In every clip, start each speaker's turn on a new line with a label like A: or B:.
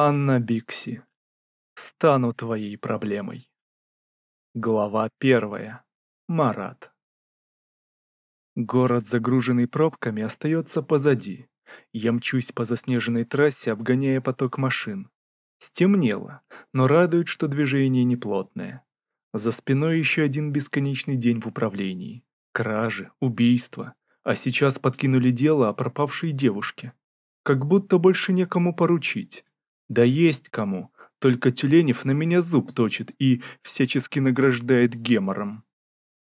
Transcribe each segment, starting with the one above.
A: Анна Бикси. Стану твоей проблемой. Глава первая. Марат. Город, загруженный пробками, остается позади. Я мчусь по заснеженной трассе, обгоняя поток машин. Стемнело, но радует, что движение неплотное. За спиной еще один бесконечный день в управлении. Кражи, убийства. А сейчас подкинули дело о пропавшей девушке. Как будто больше некому поручить. Да есть кому, только Тюленев на меня зуб точит и всячески награждает гемором.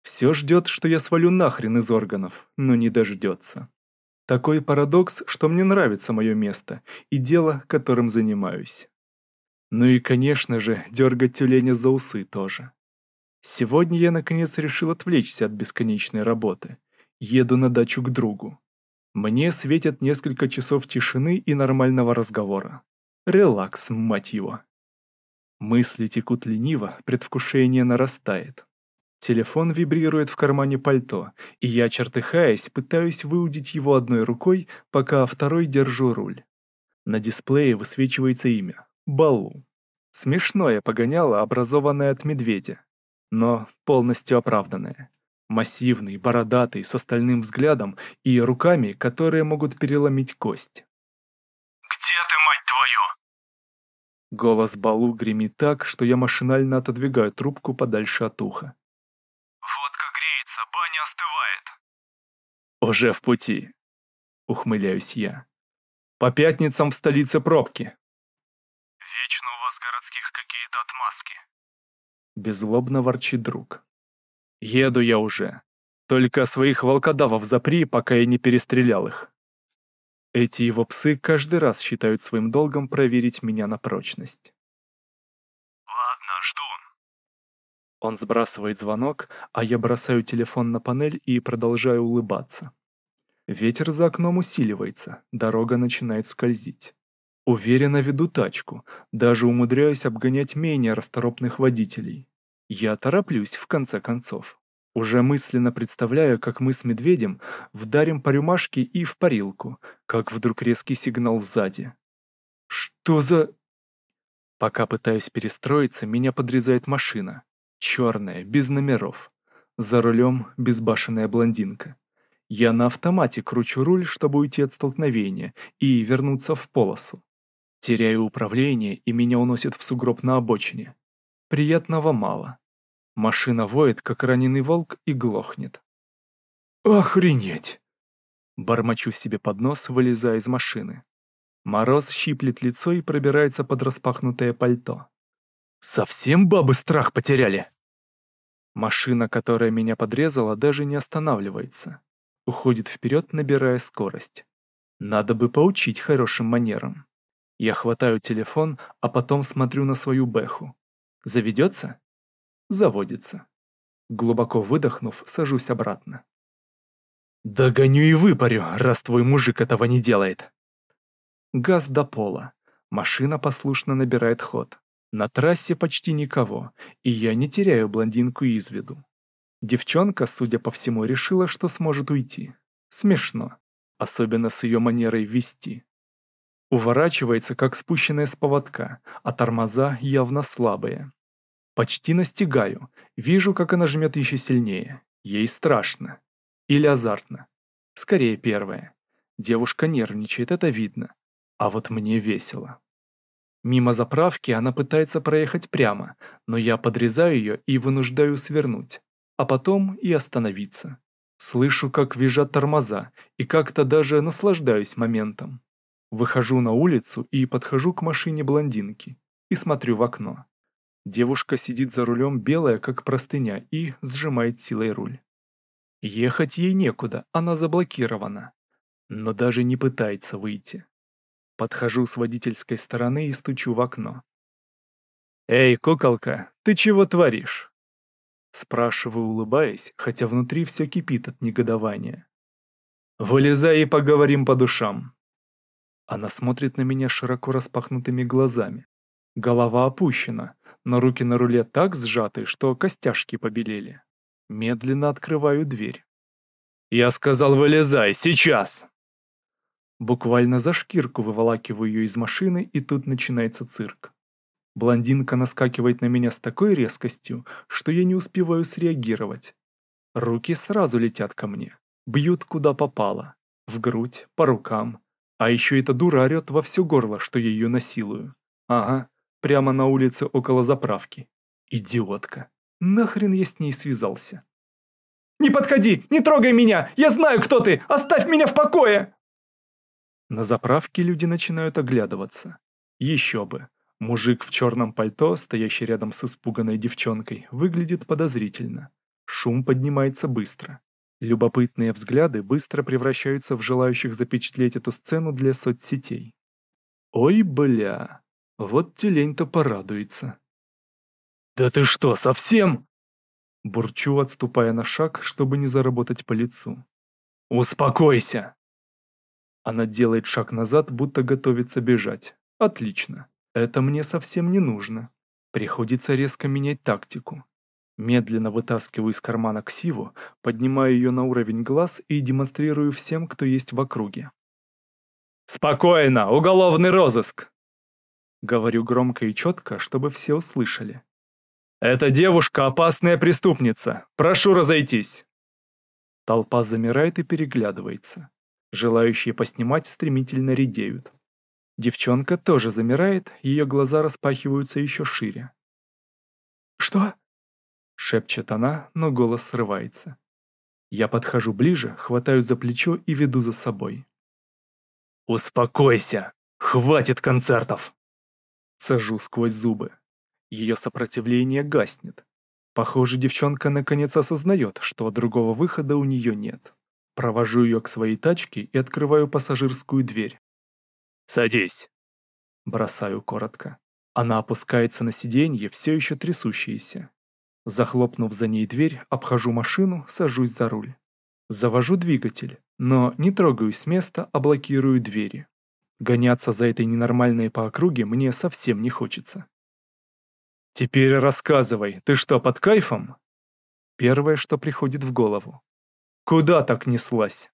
A: Все ждет, что я свалю нахрен из органов, но не дождется. Такой парадокс, что мне нравится мое место и дело, которым занимаюсь. Ну и, конечно же, дергать тюленя за усы тоже. Сегодня я наконец решил отвлечься от бесконечной работы. Еду на дачу к другу. Мне светят несколько часов тишины и нормального разговора. Релакс, мать его. Мысли текут лениво, предвкушение нарастает. Телефон вибрирует в кармане пальто, и я, чертыхаясь, пытаюсь выудить его одной рукой, пока второй держу руль. На дисплее высвечивается имя – Балу. Смешное погоняло, образованное от медведя, но полностью оправданное. Массивный, бородатый, с остальным взглядом и руками, которые могут переломить кость.
B: «Где ты, мать твою?»
A: Голос Балу гремит так, что я машинально отодвигаю трубку подальше от уха.
B: «Водка греется, баня остывает».
A: «Уже в пути», — ухмыляюсь я. «По пятницам в столице пробки».
B: «Вечно у вас городских какие-то отмазки».
A: Беззлобно ворчит друг. «Еду я уже. Только своих волкодавов запри, пока я не перестрелял их». Эти его псы каждый раз считают своим долгом проверить меня на прочность.
B: «Ладно, жду».
A: Он сбрасывает звонок, а я бросаю телефон на панель и продолжаю улыбаться. Ветер за окном усиливается, дорога начинает скользить. Уверенно веду тачку, даже умудряюсь обгонять менее расторопных водителей. Я тороплюсь, в конце концов. Уже мысленно представляю, как мы с медведем вдарим по рюмашке и в парилку, как вдруг резкий сигнал сзади. Что за... Пока пытаюсь перестроиться, меня подрезает машина. Черная, без номеров. За рулем безбашенная блондинка. Я на автомате кручу руль, чтобы уйти от столкновения и вернуться в полосу. Теряю управление, и меня уносит в сугроб на обочине. Приятного мало. Машина воет, как раненый волк, и глохнет. «Охренеть!» Бормочу себе под нос, вылезая из машины. Мороз щиплет лицо и пробирается под распахнутое пальто. «Совсем бабы страх потеряли?» Машина, которая меня подрезала, даже не останавливается. Уходит вперед, набирая скорость. Надо бы поучить хорошим манерам. Я хватаю телефон, а потом смотрю на свою бэху. Заведется? Заводится. Глубоко выдохнув, сажусь обратно. «Догоню и выпарю, раз твой мужик этого не делает!» Газ до пола. Машина послушно набирает ход. На трассе почти никого, и я не теряю блондинку из виду. Девчонка, судя по всему, решила, что сможет уйти. Смешно, особенно с ее манерой вести. Уворачивается, как спущенная с поводка, а тормоза явно слабые. Почти настигаю. Вижу, как она жмет еще сильнее. Ей страшно. Или азартно. Скорее первое. Девушка нервничает, это видно. А вот мне весело. Мимо заправки она пытается проехать прямо, но я подрезаю ее и вынуждаю свернуть, а потом и остановиться. Слышу, как визжат тормоза, и как-то даже наслаждаюсь моментом. Выхожу на улицу и подхожу к машине блондинки и смотрю в окно. Девушка сидит за рулем белая, как простыня, и сжимает силой руль. Ехать ей некуда, она заблокирована. Но даже не пытается выйти. Подхожу с водительской стороны и стучу в окно. «Эй, куколка, ты чего творишь?» Спрашиваю, улыбаясь, хотя внутри все кипит от негодования. «Вылезай и поговорим по душам». Она смотрит на меня широко распахнутыми глазами. Голова опущена, но руки на руле так сжаты, что костяшки побелели. Медленно открываю дверь. «Я сказал, вылезай, сейчас!» Буквально за шкирку выволакиваю ее из машины, и тут начинается цирк. Блондинка наскакивает на меня с такой резкостью, что я не успеваю среагировать. Руки сразу летят ко мне, бьют куда попало. В грудь, по рукам. А еще эта дура орет во все горло, что я ее насилую. Ага, прямо на улице около заправки. Идиотка. Нахрен я с ней связался?
C: «Не подходи! Не трогай меня! Я знаю, кто ты! Оставь меня в покое!»
A: На заправке люди начинают оглядываться. Еще бы. Мужик в черном пальто, стоящий рядом с испуганной девчонкой, выглядит подозрительно. Шум поднимается быстро. Любопытные взгляды быстро превращаются в желающих запечатлеть эту сцену для соцсетей. Ой, бля, вот тюлень-то порадуется.
C: «Да ты что, совсем?»
A: Бурчу, отступая на шаг, чтобы не заработать по лицу.
C: «Успокойся!»
A: Она делает шаг назад, будто готовится бежать. Отлично. Это мне совсем не нужно. Приходится резко менять тактику. Медленно вытаскиваю из кармана ксиву, поднимаю ее на уровень глаз и демонстрирую всем, кто есть в округе.
C: «Спокойно! Уголовный розыск!»
A: Говорю громко и четко, чтобы все услышали.
C: «Эта девушка опасная преступница! Прошу разойтись!»
A: Толпа замирает и переглядывается. Желающие поснимать стремительно редеют. Девчонка тоже замирает, ее глаза распахиваются еще шире.
C: «Что?»
A: Шепчет она, но голос срывается. Я подхожу ближе, хватаю за плечо и веду за собой.
C: «Успокойся! Хватит концертов!»
A: Сажу сквозь зубы. Ее сопротивление гаснет. Похоже, девчонка наконец осознает, что другого выхода у нее нет. Провожу ее к своей тачке и открываю пассажирскую дверь.
C: «Садись!»
A: Бросаю коротко. Она опускается на сиденье, все еще трясущееся. Захлопнув за ней дверь, обхожу машину, сажусь за руль. Завожу двигатель, но не трогаюсь с места, а блокирую двери. Гоняться за этой ненормальной по округе мне совсем не хочется.
C: «Теперь рассказывай, ты что, под кайфом?»
A: Первое, что приходит в голову.
C: «Куда так неслась?»